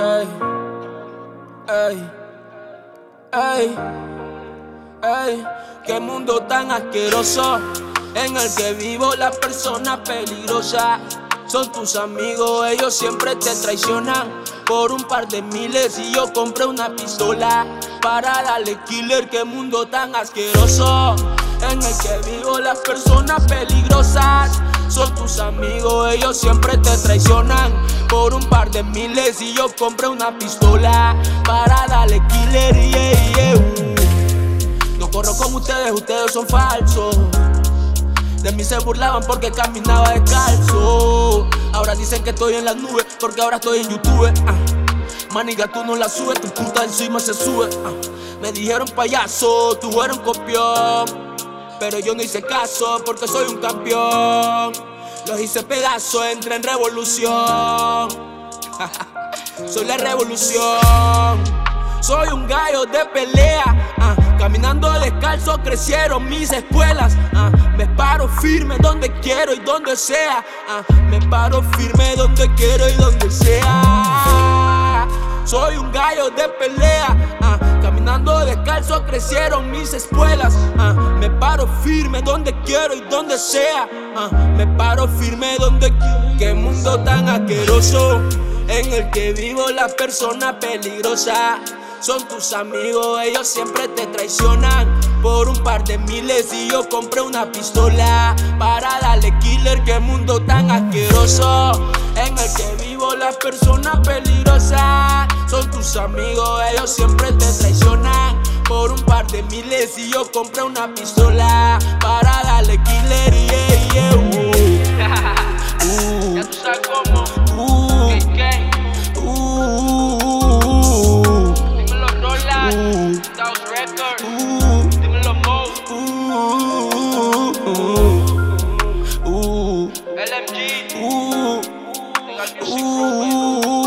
Ey, ey, ey, qué mundo tan asqueroso en el que vivo las personas peligrosas. Son tus amigos, ellos siempre te traicionan por un par de miles y yo compré una pistola para darle killer. Qué mundo tan asqueroso en el que vivo las personas peligrosas. Son tus amigos, ellos siempre te traicionan por un par de miles y yo compré una pistola para darle killer. No corro como ustedes, ustedes son falsos. De mí se burlaban porque caminaba descalzo. Ahora dicen que estoy en las nubes porque ahora estoy en YouTube. Ah. Maniga, tú no la subes, tu puta encima se sube. Ah. Me dijeron payaso, tú eres un copión. Pero yo no hice caso porque soy un campeón. Los hice pedazos, entré en revolución. soy la revolución. Soy un gallo de pelea. Ah, caminando descalzo crecieron mis espuelas. Ah, me paro firme donde quiero y donde sea. Ah, me paro firme donde quiero y donde sea. Soy un gallo de pelea. Caminando descalzo crecieron mis espuelas. Donde quiero y donde sea. Ah, me paro firme donde quiero. Qué mundo tan asqueroso en el que vivo la persona peligrosa. Son tus amigos, ellos siempre te traicionan por un par de miles y yo compré una pistola para darle killer. Qué mundo tan asqueroso en el que vivo las personas peligrosas. Son tus amigos, ellos siempre te traicionan de miles y yo compré una pistola para darle killer y uh, uh, ya tú sabes cómo. Uh, uh, uh, uh, dímelo Roland, uh, House uh, dímelo Mo, uh, uh, uh, LMG, uh, uh, uh,